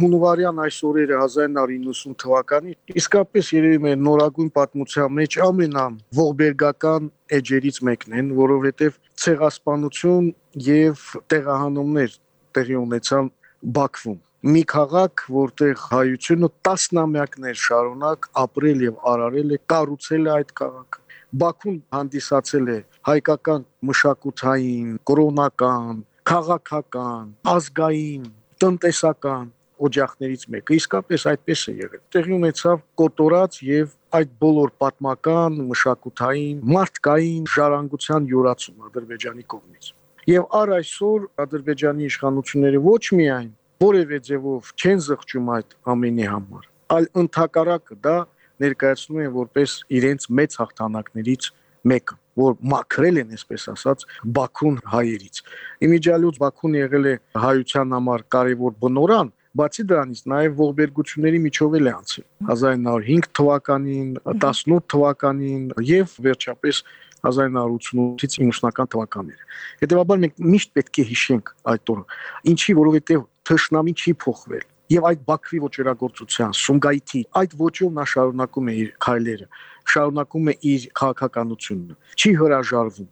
հունվարյան այս օրերը 1990 թվականին իսկապես երևի մեր նորագույն պատմության մեջ ամենա ողբերգական էջերից մեկն են, որովհետև ցեղասպանություն եւ տեղահանումներ տեղի ունեցան Բաքվում մի քաղաք, որտեղ հայությունը տասնամյակներ շարունակ ապրել եւ արարել է, կառուցել է այդ քաղաքը։ Բաքուն հանդիսացել է հայկական մշակութային, կրոնական, քաղաքական, ազգային, տնտեսական օջախներից մեկը իսկապես այդպես է եղել։ Տեղի ունեցավ կոտորած եւ այդ բոլոր պատմական, մշակութային, մարդկային ժառանգության յուրացում Ադրբեջանի կողմից։ Եվ առ այսօր Ադրբեջանի իշխանությունները ոչ միայն որևէ ձևով չեն զղջում այդ ամենի համար, այլ ընդհակառակը դա ներկայացնում են որպես իրենց մեծ հաղթանակներից մեկը որ մաքրել են, այսպես ասած, Բաքուն հայերից։ Իմիջիալուց Բաքուն եղել է հայության համար կարևոր բնորան, Բացի դրանից նաև ողբերգությունների միջով էլ է անցել. 1905 թվականին, 18 թվականին եւ վերջապես 1988-ից 90-ական թվականները։ Հետևաբար մենք միշտ պետք է հիշենք այդ օրը։ Ինչի, որովհետեւ թշնամին չի փոխվել եւ այդ Բաքվի ոչերագործության, Սումգայիթի այդ ոչով նա շարունակում է իր քայլերը, շարունակում է իր քաղաքականությունը, չի հրաժարվում։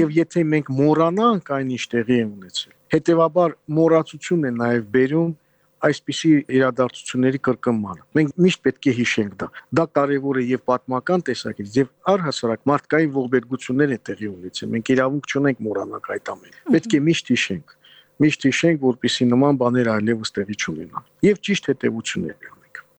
Եվ եթե մենք մոռանանք այն ինչ տեղի է ունեցել, հետեւաբար մոռացություն է նաև բերում այսպիսի իրադարձությունների կրկնմանը։ Մենք միշտ պետք է հիշենք դա։ Դա կարևոր է եւ պատմական տեսակետից եւ առհասարակ մարդկային ողբերգություններ է տեղի ունեցել։ Մենք իրավունք չունենք մոռանալ այդ ամենը։ Պետք է միշտ հիշենք միշտ հիշենք, որպեսի նման բաներ այլևս տեղի չունենան։ Եվ ճիշտ հետևություններ